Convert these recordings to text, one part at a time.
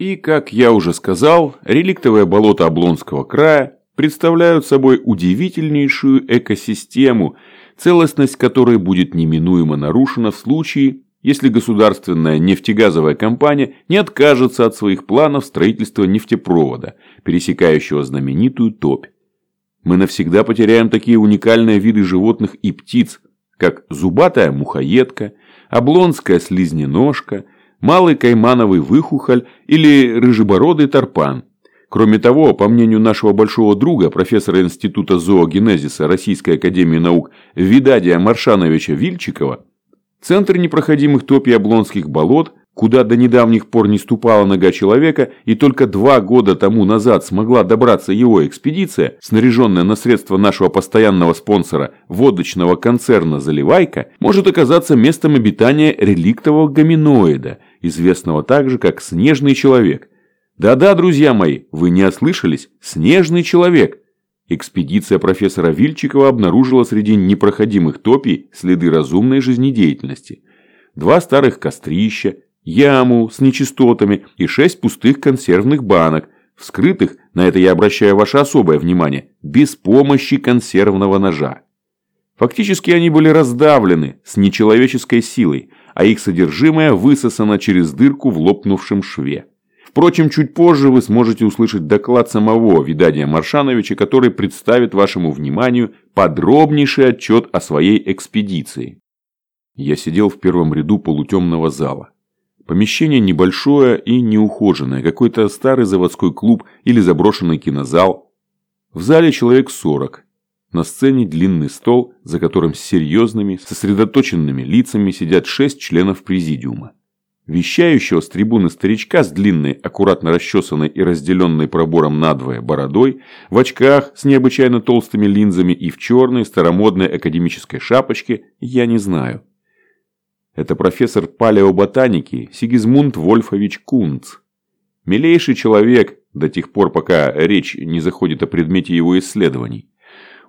И, как я уже сказал, реликтовое болото Облонского края представляют собой удивительнейшую экосистему, целостность которой будет неминуемо нарушена в случае, если государственная нефтегазовая компания не откажется от своих планов строительства нефтепровода, пересекающего знаменитую топь. Мы навсегда потеряем такие уникальные виды животных и птиц, как зубатая мухоедка, облонская слизненожка, малый каймановый выхухоль или рыжебородый тарпан. Кроме того, по мнению нашего большого друга, профессора Института зоогенезиса Российской Академии Наук Видадия Маршановича Вильчикова, Центр непроходимых топий Облонских болот, куда до недавних пор не ступала нога человека, и только два года тому назад смогла добраться его экспедиция, снаряженная на средства нашего постоянного спонсора, водочного концерна «Заливайка», может оказаться местом обитания реликтового гоминоида, известного также как «снежный человек». Да-да, друзья мои, вы не ослышались, «снежный человек». Экспедиция профессора Вильчикова обнаружила среди непроходимых топий следы разумной жизнедеятельности. Два старых кострища, яму с нечистотами и шесть пустых консервных банок, вскрытых, на это я обращаю ваше особое внимание, без помощи консервного ножа. Фактически они были раздавлены с нечеловеческой силой, а их содержимое высосано через дырку в лопнувшем шве. Впрочем, чуть позже вы сможете услышать доклад самого Видания Маршановича, который представит вашему вниманию подробнейший отчет о своей экспедиции. Я сидел в первом ряду полутемного зала. Помещение небольшое и неухоженное, какой-то старый заводской клуб или заброшенный кинозал. В зале человек 40. На сцене длинный стол, за которым с серьезными, сосредоточенными лицами сидят шесть членов президиума вещающего с трибуны старичка с длинной, аккуратно расчесанной и разделенной пробором надвое бородой, в очках с необычайно толстыми линзами и в черной старомодной академической шапочке, я не знаю. Это профессор палеоботаники Сигизмунд Вольфович Кунц. Милейший человек до тех пор, пока речь не заходит о предмете его исследований.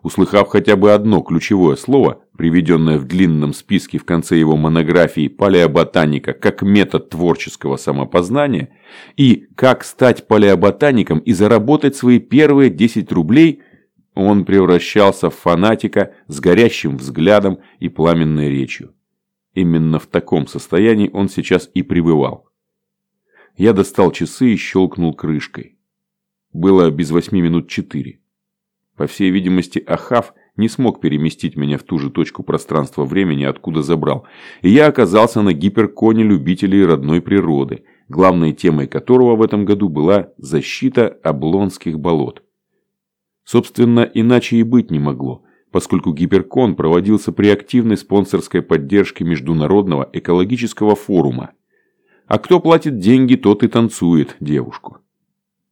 Услыхав хотя бы одно ключевое слово, приведенное в длинном списке в конце его монографии «Палеоботаника как метод творческого самопознания» и «Как стать палеоботаником и заработать свои первые 10 рублей», он превращался в фанатика с горящим взглядом и пламенной речью. Именно в таком состоянии он сейчас и пребывал. Я достал часы и щелкнул крышкой. Было без восьми минут четыре. По всей видимости, Ахав не смог переместить меня в ту же точку пространства-времени, откуда забрал, и я оказался на гиперконе любителей родной природы, главной темой которого в этом году была защита Облонских болот. Собственно, иначе и быть не могло, поскольку гиперкон проводился при активной спонсорской поддержке Международного экологического форума. А кто платит деньги, тот и танцует девушку.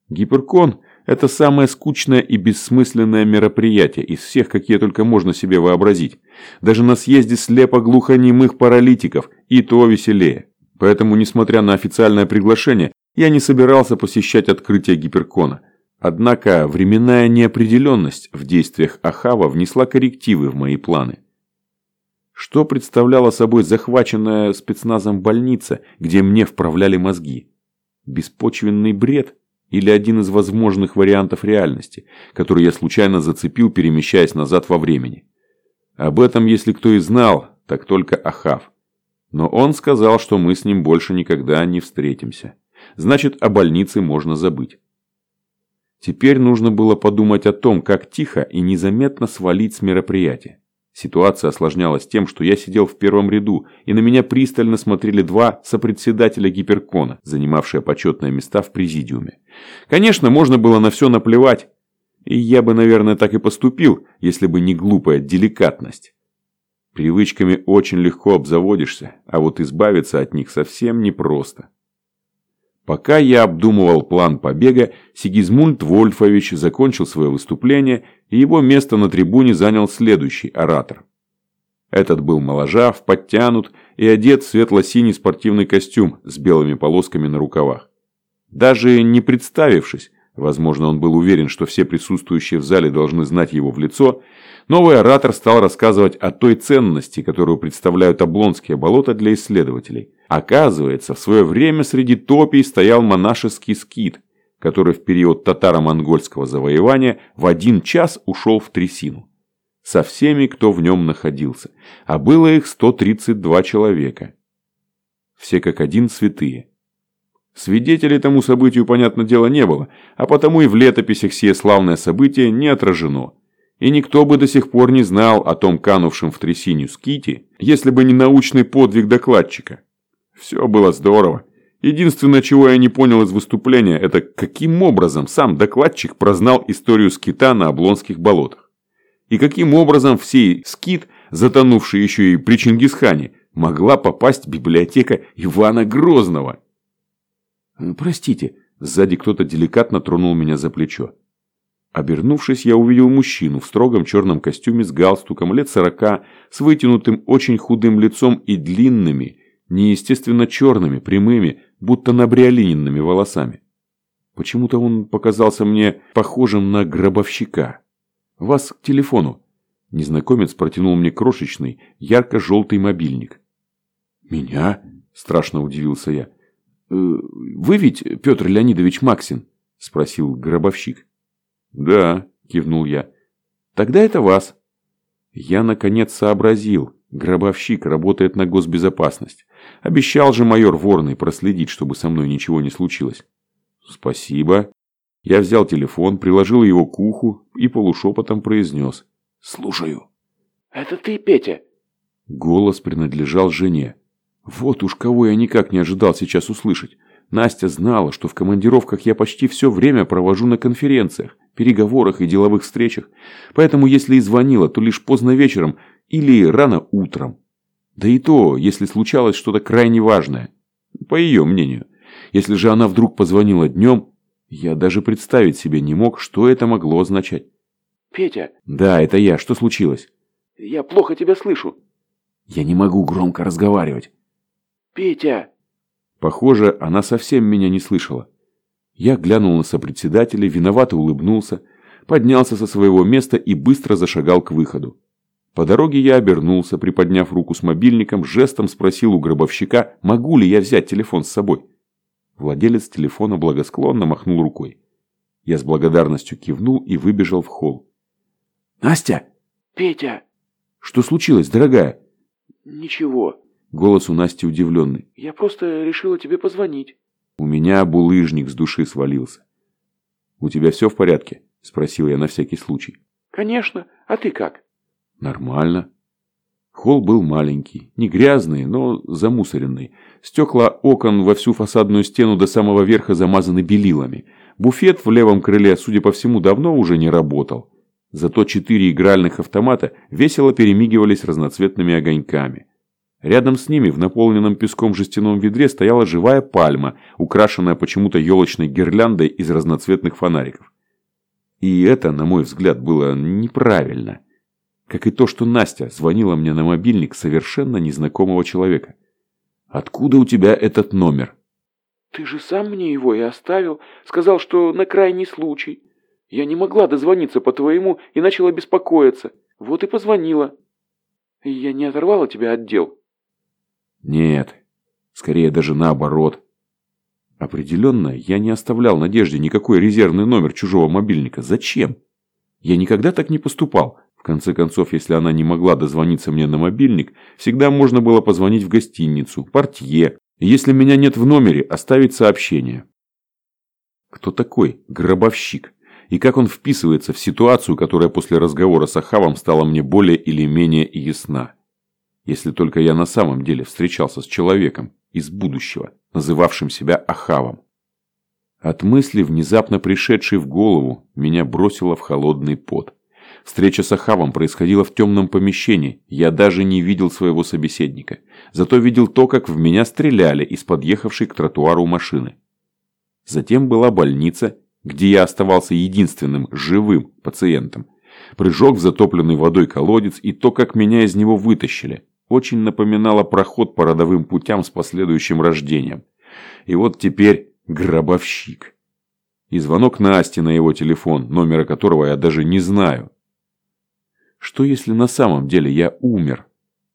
Гиперкон – это самое скучное и бессмысленное мероприятие из всех, какие только можно себе вообразить. Даже на съезде слепо-глухонемых паралитиков и то веселее. Поэтому, несмотря на официальное приглашение, я не собирался посещать открытие гиперкона. Однако временная неопределенность в действиях Ахава внесла коррективы в мои планы. Что представляла собой захваченная спецназом больница, где мне вправляли мозги? Беспочвенный бред – или один из возможных вариантов реальности, который я случайно зацепил, перемещаясь назад во времени. Об этом, если кто и знал, так только Ахав. Но он сказал, что мы с ним больше никогда не встретимся. Значит, о больнице можно забыть. Теперь нужно было подумать о том, как тихо и незаметно свалить с мероприятия. Ситуация осложнялась тем, что я сидел в первом ряду, и на меня пристально смотрели два сопредседателя гиперкона, занимавшие почетные места в президиуме. Конечно, можно было на все наплевать, и я бы, наверное, так и поступил, если бы не глупая деликатность. Привычками очень легко обзаводишься, а вот избавиться от них совсем непросто. Пока я обдумывал план побега, Сигизмунд Вольфович закончил свое выступление, и его место на трибуне занял следующий оратор. Этот был моложав, подтянут и одет в светло-синий спортивный костюм с белыми полосками на рукавах. Даже не представившись, Возможно, он был уверен, что все присутствующие в зале должны знать его в лицо. Новый оратор стал рассказывать о той ценности, которую представляют Облонские болота для исследователей. Оказывается, в свое время среди топий стоял монашеский скит, который в период татаро-монгольского завоевания в один час ушел в трясину. Со всеми, кто в нем находился. А было их 132 человека. Все как один святые. Свидетелей тому событию, понятное дело, не было, а потому и в летописях сие славное событие не отражено. И никто бы до сих пор не знал о том канувшем в трясиню ските, если бы не научный подвиг докладчика. Все было здорово. Единственное, чего я не понял из выступления, это каким образом сам докладчик прознал историю скита на Облонских болотах. И каким образом всей скит, затонувший еще и при Чингисхане, могла попасть библиотека Ивана Грозного. «Простите», – сзади кто-то деликатно тронул меня за плечо. Обернувшись, я увидел мужчину в строгом черном костюме с галстуком лет сорока, с вытянутым очень худым лицом и длинными, неестественно черными, прямыми, будто набриолиненными волосами. Почему-то он показался мне похожим на гробовщика. «Вас к телефону». Незнакомец протянул мне крошечный, ярко-желтый мобильник. «Меня?» – страшно удивился я. Э, «Вы ведь Петр Леонидович Максин?» – спросил гробовщик. «Да», – кивнул я. «Тогда это вас». Я, наконец, сообразил. Гробовщик работает на госбезопасность. Обещал же майор Ворный проследить, чтобы со мной ничего не случилось. «Спасибо». Я взял телефон, приложил его к уху и полушепотом произнес. «Слушаю». «Это ты, Петя?» Голос принадлежал жене. Вот уж кого я никак не ожидал сейчас услышать. Настя знала, что в командировках я почти все время провожу на конференциях, переговорах и деловых встречах, поэтому если и звонила, то лишь поздно вечером или рано утром. Да и то, если случалось что-то крайне важное, по ее мнению. Если же она вдруг позвонила днем, я даже представить себе не мог, что это могло означать. «Петя!» «Да, это я. Что случилось?» «Я плохо тебя слышу». «Я не могу громко разговаривать». «Петя!» Похоже, она совсем меня не слышала. Я глянул на сопредседателя, виновато улыбнулся, поднялся со своего места и быстро зашагал к выходу. По дороге я обернулся, приподняв руку с мобильником, жестом спросил у гробовщика, могу ли я взять телефон с собой. Владелец телефона благосклонно махнул рукой. Я с благодарностью кивнул и выбежал в холл. «Настя!» «Петя!» «Что случилось, дорогая?» «Ничего. Голос у Насти удивленный. «Я просто решила тебе позвонить». У меня булыжник с души свалился. «У тебя все в порядке?» – спросил я на всякий случай. «Конечно. А ты как?» «Нормально». Холл был маленький, не грязный, но замусоренный. Стекла окон во всю фасадную стену до самого верха замазаны белилами. Буфет в левом крыле, судя по всему, давно уже не работал. Зато четыре игральных автомата весело перемигивались разноцветными огоньками. Рядом с ними в наполненном песком жестяном ведре стояла живая пальма, украшенная почему-то елочной гирляндой из разноцветных фонариков. И это, на мой взгляд, было неправильно. Как и то, что Настя звонила мне на мобильник совершенно незнакомого человека. «Откуда у тебя этот номер?» «Ты же сам мне его и оставил. Сказал, что на крайний случай. Я не могла дозвониться по твоему и начала беспокоиться. Вот и позвонила. Я не оторвала тебя от дел?» Нет, скорее даже наоборот. Определенно, я не оставлял Надежде никакой резервный номер чужого мобильника. Зачем? Я никогда так не поступал. В конце концов, если она не могла дозвониться мне на мобильник, всегда можно было позвонить в гостиницу, портье. Если меня нет в номере, оставить сообщение. Кто такой гробовщик? И как он вписывается в ситуацию, которая после разговора с Ахавом стала мне более или менее ясна? Если только я на самом деле встречался с человеком из будущего, называвшим себя Ахавом. От мысли, внезапно пришедшей в голову, меня бросило в холодный пот. Встреча с Ахавом происходила в темном помещении, я даже не видел своего собеседника, зато видел то, как в меня стреляли из подъехавшей к тротуару машины. Затем была больница, где я оставался единственным живым пациентом. Прыжок в затопленный водой колодец и то, как меня из него вытащили очень напоминала проход по родовым путям с последующим рождением. И вот теперь гробовщик. И звонок Насти на его телефон, номера которого я даже не знаю. Что если на самом деле я умер?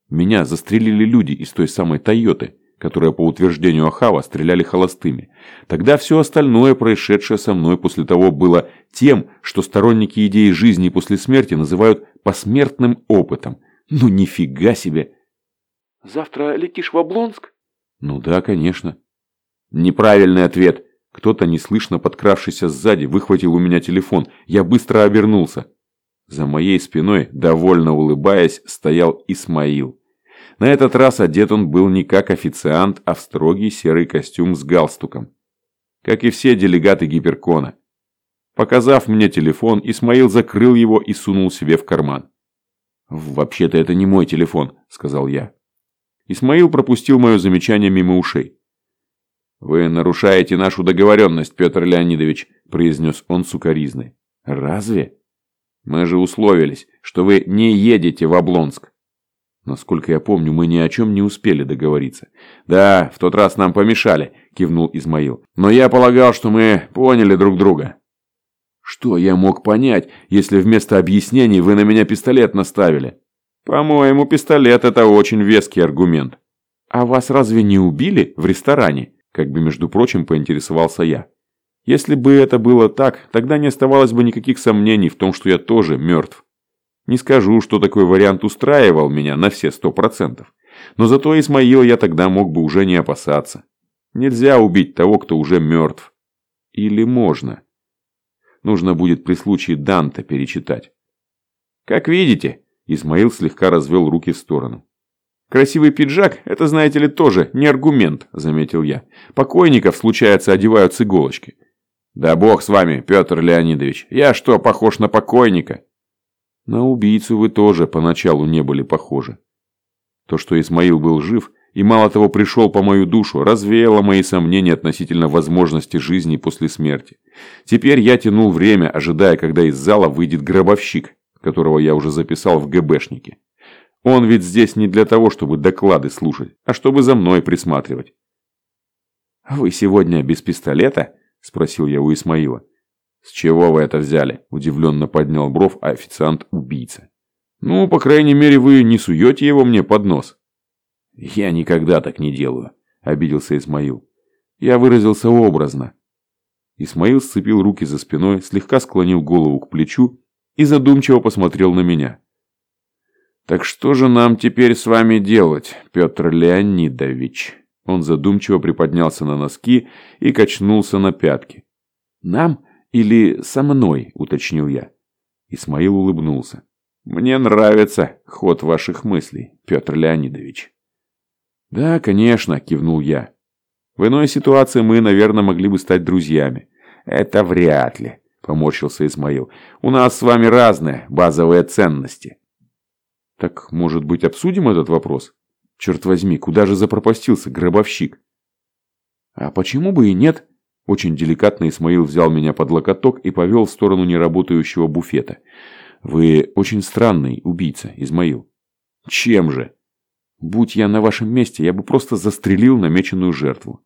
Меня застрелили люди из той самой Тойоты, которая по утверждению Ахава стреляли холостыми. Тогда все остальное, происшедшее со мной после того, было тем, что сторонники идеи жизни после смерти называют посмертным опытом. Ну нифига себе! Завтра летишь в Облонск? Ну да, конечно. Неправильный ответ. Кто-то, неслышно подкравшийся сзади, выхватил у меня телефон. Я быстро обернулся. За моей спиной, довольно улыбаясь, стоял Исмаил. На этот раз одет он был не как официант, а в строгий серый костюм с галстуком. Как и все делегаты гиперкона. Показав мне телефон, Исмаил закрыл его и сунул себе в карман. «Вообще-то это не мой телефон», — сказал я. Исмаил пропустил мое замечание мимо ушей. «Вы нарушаете нашу договоренность, Петр Леонидович», – произнес он сукоризной. «Разве? Мы же условились, что вы не едете в Облонск». Насколько я помню, мы ни о чем не успели договориться. «Да, в тот раз нам помешали», – кивнул Измаил. «Но я полагал, что мы поняли друг друга». «Что я мог понять, если вместо объяснений вы на меня пистолет наставили?» «По-моему, пистолет – это очень веский аргумент». «А вас разве не убили в ресторане?» Как бы, между прочим, поинтересовался я. Если бы это было так, тогда не оставалось бы никаких сомнений в том, что я тоже мертв. Не скажу, что такой вариант устраивал меня на все сто процентов. Но зато Исмаила я тогда мог бы уже не опасаться. Нельзя убить того, кто уже мертв. Или можно. Нужно будет при случае Данта перечитать. Как видите, Исмаил слегка развел руки в сторону. «Красивый пиджак – это, знаете ли, тоже не аргумент», – заметил я. «Покойников, случается, одевают с иголочки». «Да бог с вами, Петр Леонидович. Я что, похож на покойника?» «На убийцу вы тоже поначалу не были похожи. То, что Исмаил был жив и мало того пришел по мою душу, развеяло мои сомнения относительно возможности жизни после смерти. Теперь я тянул время, ожидая, когда из зала выйдет гробовщик, которого я уже записал в ГБшнике. Он ведь здесь не для того, чтобы доклады слушать, а чтобы за мной присматривать. «Вы сегодня без пистолета?» – спросил я у Исмаила. «С чего вы это взяли?» – удивленно поднял бровь официант-убийца. «Ну, по крайней мере, вы не суете его мне под нос». «Я никогда так не делаю», – обиделся Исмаил. Я выразился образно. Исмаил сцепил руки за спиной, слегка склонил голову к плечу и задумчиво посмотрел на меня. «Так что же нам теперь с вами делать, Петр Леонидович?» Он задумчиво приподнялся на носки и качнулся на пятки. «Нам или со мной?» – уточнил я. Исмаил улыбнулся. «Мне нравится ход ваших мыслей, Петр Леонидович». «Да, конечно», – кивнул я. «В иной ситуации мы, наверное, могли бы стать друзьями». «Это вряд ли», – поморщился Исмаил. «У нас с вами разные базовые ценности». Так, может быть, обсудим этот вопрос? Черт возьми, куда же запропастился гробовщик? А почему бы и нет? Очень деликатно Исмаил взял меня под локоток и повел в сторону неработающего буфета. Вы очень странный убийца, Измаил. Чем же? Будь я на вашем месте, я бы просто застрелил намеченную жертву.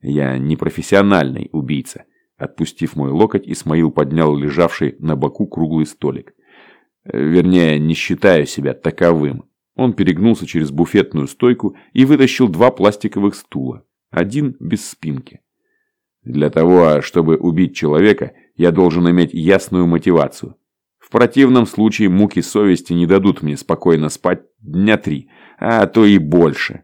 Я не профессиональный убийца. Отпустив мой локоть, Исмаил поднял лежавший на боку круглый столик. Вернее, не считаю себя таковым. Он перегнулся через буфетную стойку и вытащил два пластиковых стула. Один без спинки. Для того, чтобы убить человека, я должен иметь ясную мотивацию. В противном случае муки совести не дадут мне спокойно спать дня три, а то и больше.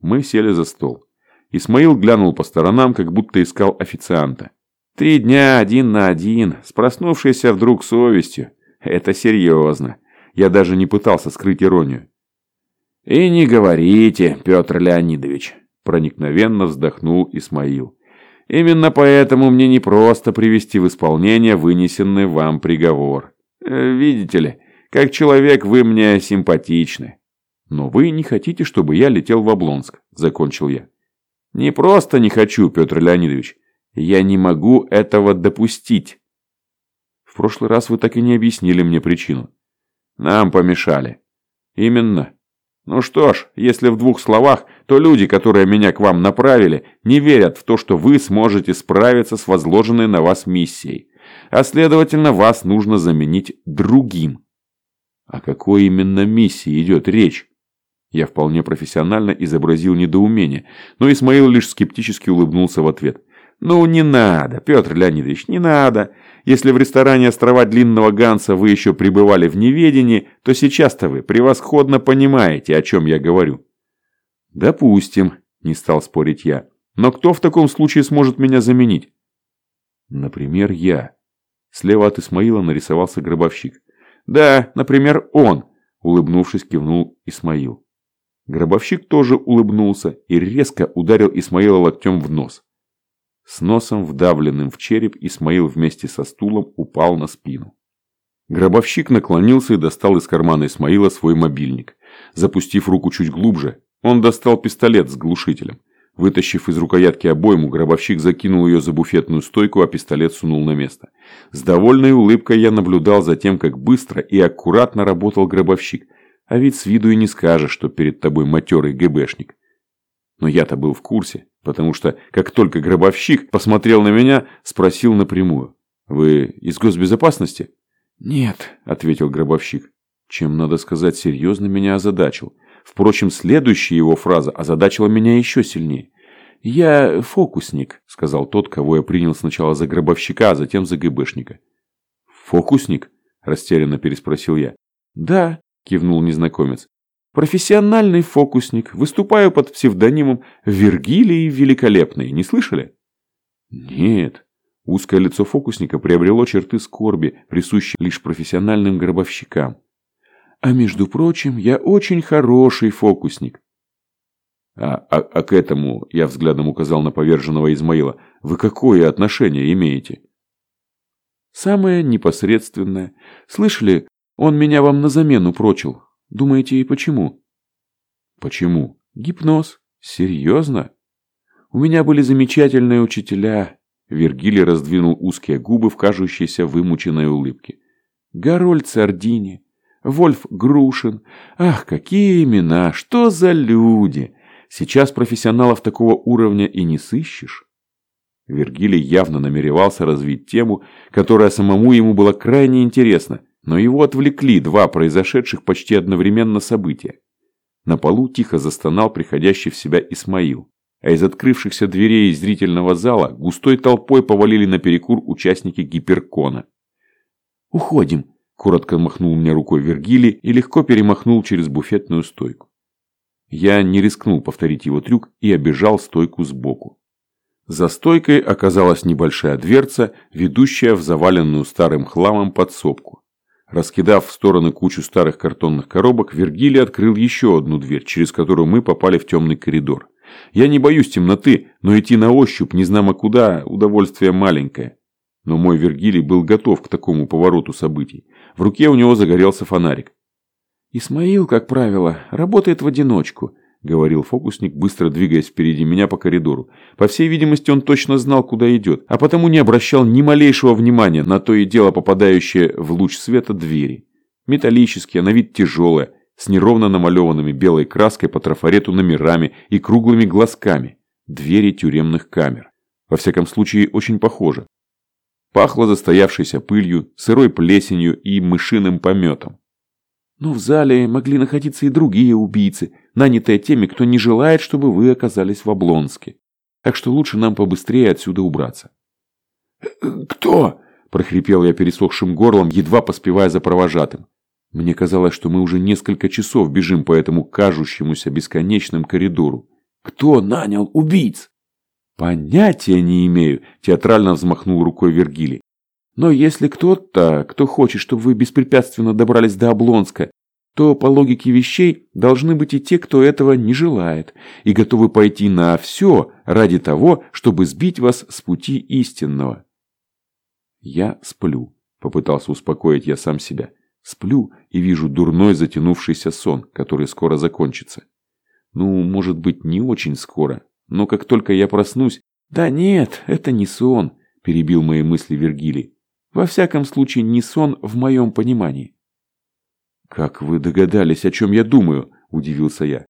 Мы сели за стол. Исмаил глянул по сторонам, как будто искал официанта. Три дня один на один, с проснувшейся вдруг совестью. Это серьезно. Я даже не пытался скрыть иронию. «И не говорите, Петр Леонидович», – проникновенно вздохнул Исмаил. «Именно поэтому мне не просто привести в исполнение вынесенный вам приговор. Э, видите ли, как человек вы мне симпатичны. Но вы не хотите, чтобы я летел в Облонск», – закончил я. «Не просто не хочу, Петр Леонидович. Я не могу этого допустить». В прошлый раз вы так и не объяснили мне причину. Нам помешали. Именно. Ну что ж, если в двух словах, то люди, которые меня к вам направили, не верят в то, что вы сможете справиться с возложенной на вас миссией. А следовательно, вас нужно заменить другим. О какой именно миссии идет речь? Я вполне профессионально изобразил недоумение, но Исмаил лишь скептически улыбнулся в ответ. «Ну, не надо, Петр Леонидович, не надо. Если в ресторане «Острова Длинного Ганса» вы еще пребывали в неведении, то сейчас-то вы превосходно понимаете, о чем я говорю». «Допустим», – не стал спорить я. «Но кто в таком случае сможет меня заменить?» «Например, я». Слева от Исмаила нарисовался гробовщик. «Да, например, он», – улыбнувшись, кивнул Исмаил. Гробовщик тоже улыбнулся и резко ударил Исмаила локтем в нос. С носом, вдавленным в череп, Исмаил вместе со стулом упал на спину. Гробовщик наклонился и достал из кармана Исмаила свой мобильник. Запустив руку чуть глубже, он достал пистолет с глушителем. Вытащив из рукоятки обойму, гробовщик закинул ее за буфетную стойку, а пистолет сунул на место. С довольной улыбкой я наблюдал за тем, как быстро и аккуратно работал гробовщик. А ведь с виду и не скажешь, что перед тобой матерый ГБшник. Но я-то был в курсе, потому что, как только гробовщик посмотрел на меня, спросил напрямую. «Вы из госбезопасности?» «Нет», — ответил гробовщик. Чем, надо сказать, серьезно меня озадачил. Впрочем, следующая его фраза озадачила меня еще сильнее. «Я фокусник», — сказал тот, кого я принял сначала за гробовщика, а затем за ГБшника. «Фокусник?» – растерянно переспросил я. «Да», – кивнул незнакомец. Профессиональный фокусник. Выступаю под псевдонимом Вергилий Великолепный. Не слышали? Нет. Узкое лицо фокусника приобрело черты скорби, присущие лишь профессиональным гробовщикам. А между прочим, я очень хороший фокусник. А, а, а к этому, я взглядом указал на поверженного Измаила, вы какое отношение имеете? Самое непосредственное. Слышали, он меня вам на замену прочил. Думаете, и почему? Почему? Гипноз. Серьезно? У меня были замечательные учителя. Вергилий раздвинул узкие губы в кажущейся вымученной улыбке. Гарольд Сардини, Вольф Грушин. Ах, какие имена, что за люди! Сейчас профессионалов такого уровня и не сыщешь. Вергилий явно намеревался развить тему, которая самому ему была крайне интересна – но его отвлекли два произошедших почти одновременно события. На полу тихо застонал приходящий в себя Исмаил, а из открывшихся дверей зрительного зала густой толпой повалили на перекур участники гиперкона. «Уходим!» – коротко махнул мне рукой Вергилий и легко перемахнул через буфетную стойку. Я не рискнул повторить его трюк и обежал стойку сбоку. За стойкой оказалась небольшая дверца, ведущая в заваленную старым хламом подсобку. Раскидав в стороны кучу старых картонных коробок, Вергилий открыл еще одну дверь, через которую мы попали в темный коридор. Я не боюсь темноты, но идти на ощупь, не знамо куда, удовольствие маленькое. Но мой Вергилий был готов к такому повороту событий. В руке у него загорелся фонарик. Исмаил, как правило, работает в одиночку – говорил фокусник, быстро двигаясь впереди меня по коридору. По всей видимости, он точно знал, куда идет, а потому не обращал ни малейшего внимания на то и дело попадающее в луч света двери. Металлические, на вид тяжелые, с неровно намалеванными белой краской по трафарету номерами и круглыми глазками. Двери тюремных камер. Во всяком случае, очень похоже. Пахло застоявшейся пылью, сырой плесенью и мышиным пометом. Но в зале могли находиться и другие убийцы, нанятые теми, кто не желает, чтобы вы оказались в Облонске. Так что лучше нам побыстрее отсюда убраться. «Кто?» – прохрипел я пересохшим горлом, едва поспевая за провожатым. Мне казалось, что мы уже несколько часов бежим по этому кажущемуся бесконечным коридору. «Кто нанял убийц?» «Понятия не имею», – театрально взмахнул рукой Вергилий. Но если кто-то, кто хочет, чтобы вы беспрепятственно добрались до Облонска, то по логике вещей должны быть и те, кто этого не желает, и готовы пойти на все ради того, чтобы сбить вас с пути истинного. Я сплю, попытался успокоить я сам себя. Сплю и вижу дурной затянувшийся сон, который скоро закончится. Ну, может быть, не очень скоро, но как только я проснусь... Да нет, это не сон, перебил мои мысли Вергилий. Во всяком случае, не сон в моем понимании. «Как вы догадались, о чем я думаю?» – удивился я.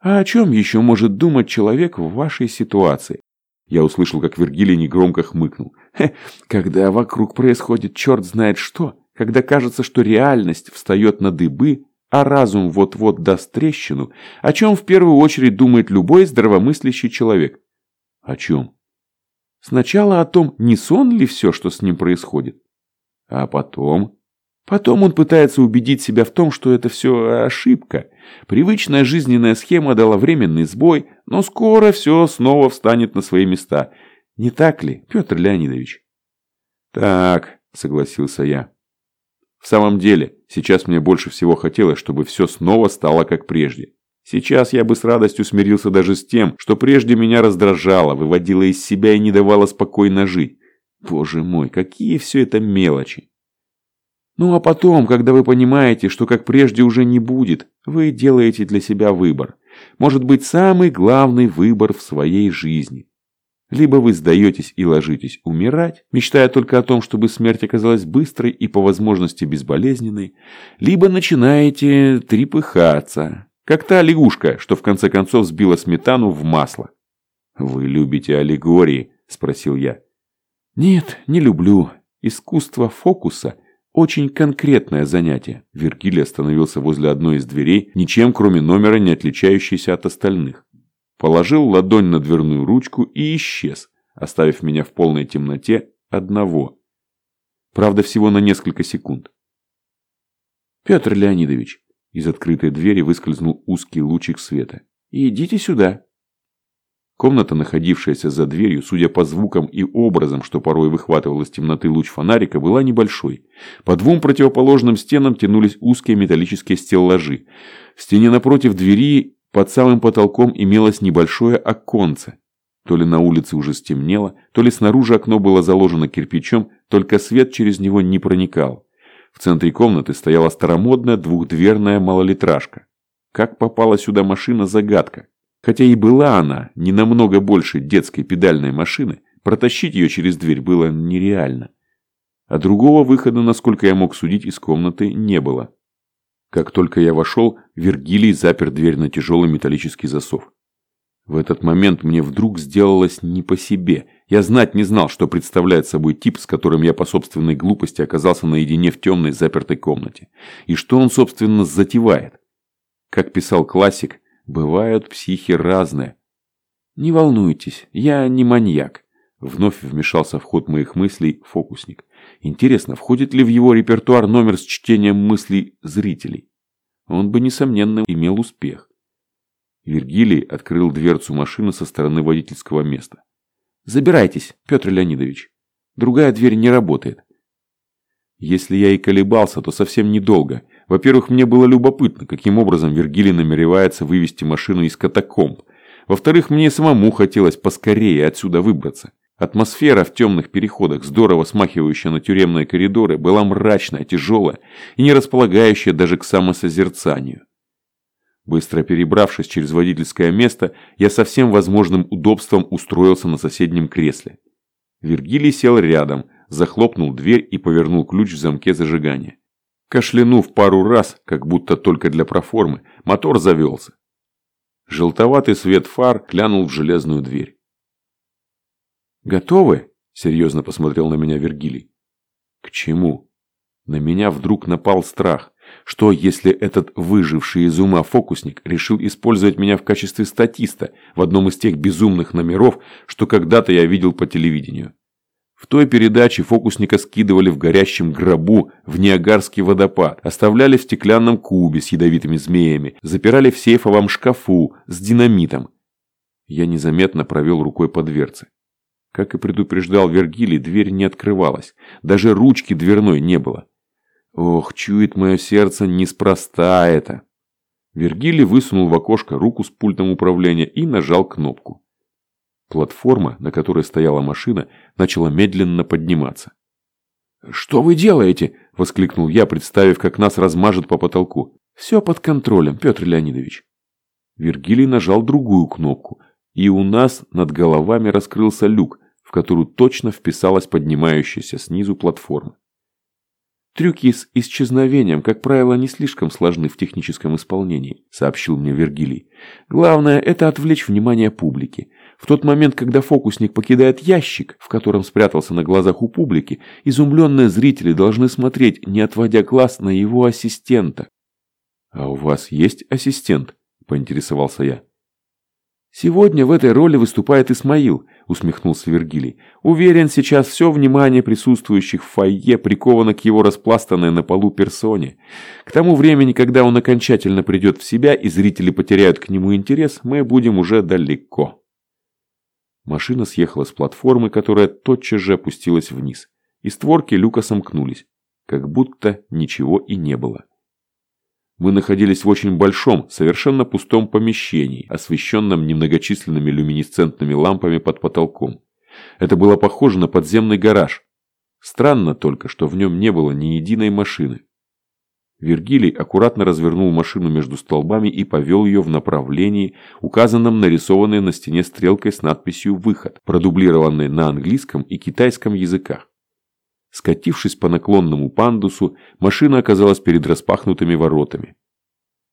А о чем еще может думать человек в вашей ситуации? Я услышал, как Вергилий негромко хмыкнул. Хе, когда вокруг происходит черт знает что, когда кажется, что реальность встает на дыбы, а разум вот-вот даст трещину, о чем в первую очередь думает любой здравомыслящий человек? О чем? Сначала о том, не сон ли все, что с ним происходит, а потом... Потом он пытается убедить себя в том, что это все ошибка. Привычная жизненная схема дала временный сбой, но скоро все снова встанет на свои места. Не так ли, Петр Леонидович? Так, согласился я. В самом деле, сейчас мне больше всего хотелось, чтобы все снова стало как прежде. Сейчас я бы с радостью смирился даже с тем, что прежде меня раздражало, выводило из себя и не давало спокойно жить. Боже мой, какие все это мелочи. Ну а потом, когда вы понимаете, что как прежде уже не будет, вы делаете для себя выбор. Может быть, самый главный выбор в своей жизни. Либо вы сдаетесь и ложитесь умирать, мечтая только о том, чтобы смерть оказалась быстрой и по возможности безболезненной, либо начинаете трепыхаться, как та лягушка, что в конце концов сбила сметану в масло. «Вы любите аллегории?» – спросил я. «Нет, не люблю. Искусство фокуса – очень конкретное занятие. Вергилий остановился возле одной из дверей, ничем кроме номера не отличающейся от остальных. Положил ладонь на дверную ручку и исчез, оставив меня в полной темноте одного. Правда, всего на несколько секунд. «Петр Леонидович», из открытой двери выскользнул узкий лучик света. «Идите сюда». Комната, находившаяся за дверью, судя по звукам и образам, что порой выхватывал из темноты луч фонарика, была небольшой. По двум противоположным стенам тянулись узкие металлические стеллажи. В стене напротив двери под самым потолком имелось небольшое оконце. То ли на улице уже стемнело, то ли снаружи окно было заложено кирпичом, только свет через него не проникал. В центре комнаты стояла старомодная двухдверная малолитражка. Как попала сюда машина – загадка. Хотя и была она не намного больше детской педальной машины, протащить ее через дверь было нереально. А другого выхода, насколько я мог судить, из комнаты не было. Как только я вошел, Вергилий запер дверь на тяжелый металлический засов. В этот момент мне вдруг сделалось не по себе. Я знать не знал, что представляет собой тип, с которым я по собственной глупости оказался наедине в темной запертой комнате. И что он, собственно, затевает. Как писал классик, Бывают психи разные. Не волнуйтесь, я не маньяк. Вновь вмешался в ход моих мыслей фокусник. Интересно, входит ли в его репертуар номер с чтением мыслей зрителей? Он бы, несомненно, имел успех. Вергилий открыл дверцу машины со стороны водительского места. «Забирайтесь, Петр Леонидович. Другая дверь не работает». Если я и колебался, то совсем недолго – во-первых, мне было любопытно, каким образом Вергилий намеревается вывести машину из катакомб. Во-вторых, мне самому хотелось поскорее отсюда выбраться. Атмосфера в темных переходах, здорово смахивающая на тюремные коридоры, была мрачная, тяжелая и не располагающая даже к самосозерцанию. Быстро перебравшись через водительское место, я со всем возможным удобством устроился на соседнем кресле. Вергилий сел рядом, захлопнул дверь и повернул ключ в замке зажигания. Кашлянув пару раз, как будто только для проформы, мотор завелся. Желтоватый свет фар глянул в железную дверь. «Готовы?» – серьезно посмотрел на меня Вергилий. «К чему?» На меня вдруг напал страх. Что, если этот выживший из ума фокусник решил использовать меня в качестве статиста в одном из тех безумных номеров, что когда-то я видел по телевидению? В той передаче фокусника скидывали в горящем гробу в Ниагарский водопад, оставляли в стеклянном кубе с ядовитыми змеями, запирали в сейфовом шкафу с динамитом. Я незаметно провел рукой по дверце. Как и предупреждал Вергилий, дверь не открывалась. Даже ручки дверной не было. Ох, чует мое сердце, неспроста это. Вергилий высунул в окошко руку с пультом управления и нажал кнопку. Платформа, на которой стояла машина, начала медленно подниматься. «Что вы делаете?» – воскликнул я, представив, как нас размажет по потолку. «Все под контролем, Петр Леонидович». Вергилий нажал другую кнопку, и у нас над головами раскрылся люк, в которую точно вписалась поднимающаяся снизу платформа. Трюки с исчезновением, как правило, не слишком сложны в техническом исполнении, сообщил мне Вергилий. Главное – это отвлечь внимание публики. В тот момент, когда фокусник покидает ящик, в котором спрятался на глазах у публики, изумленные зрители должны смотреть, не отводя глаз на его ассистента. «А у вас есть ассистент?» – поинтересовался я. «Сегодня в этой роли выступает Исмаил», – усмехнулся Вергилий. «Уверен, сейчас все внимание присутствующих в фойе приковано к его распластанной на полу персоне. К тому времени, когда он окончательно придет в себя и зрители потеряют к нему интерес, мы будем уже далеко». Машина съехала с платформы, которая тотчас же опустилась вниз, и створки люка сомкнулись, как будто ничего и не было. Мы находились в очень большом, совершенно пустом помещении, освещенном немногочисленными люминесцентными лампами под потолком. Это было похоже на подземный гараж. Странно только, что в нем не было ни единой машины. Вергилий аккуратно развернул машину между столбами и повел ее в направлении, указанном нарисованной на стене стрелкой с надписью «Выход», продублированной на английском и китайском языках. Скатившись по наклонному пандусу, машина оказалась перед распахнутыми воротами.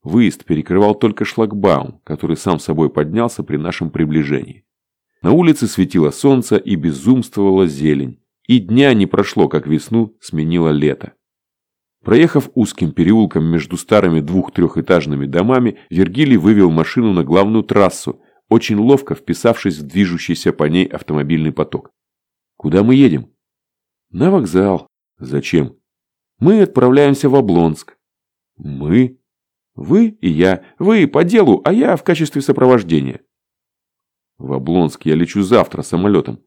Выезд перекрывал только шлагбаум, который сам собой поднялся при нашем приближении. На улице светило солнце и безумствовала зелень, и дня не прошло, как весну сменило лето. Проехав узким переулком между старыми двух-трехэтажными домами, Вергилий вывел машину на главную трассу, очень ловко вписавшись в движущийся по ней автомобильный поток. «Куда мы едем?» На вокзал. Зачем? Мы отправляемся в Облонск. Мы? Вы и я. Вы по делу, а я в качестве сопровождения. В Облонск я лечу завтра самолетом.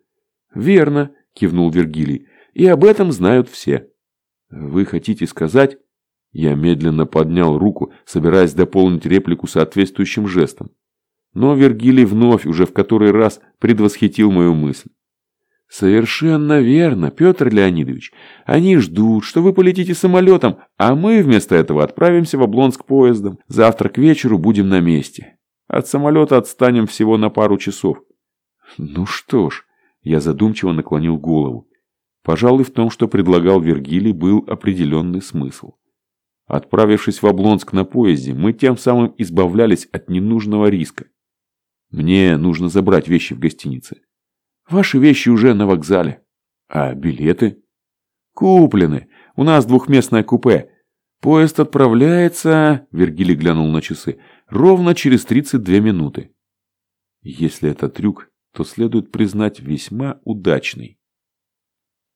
Верно, кивнул Вергилий. И об этом знают все. Вы хотите сказать... Я медленно поднял руку, собираясь дополнить реплику соответствующим жестом. Но Вергилий вновь, уже в который раз, предвосхитил мою мысль. «Совершенно верно, Петр Леонидович. Они ждут, что вы полетите самолетом, а мы вместо этого отправимся в Облонск поездом. Завтра к вечеру будем на месте. От самолета отстанем всего на пару часов». «Ну что ж», – я задумчиво наклонил голову. Пожалуй, в том, что предлагал Вергилий, был определенный смысл. Отправившись в Облонск на поезде, мы тем самым избавлялись от ненужного риска. Мне нужно забрать вещи в гостинице. Ваши вещи уже на вокзале. А билеты? Куплены. У нас двухместное купе. Поезд отправляется, Вергилий глянул на часы, ровно через 32 минуты. Если это трюк, то следует признать весьма удачный.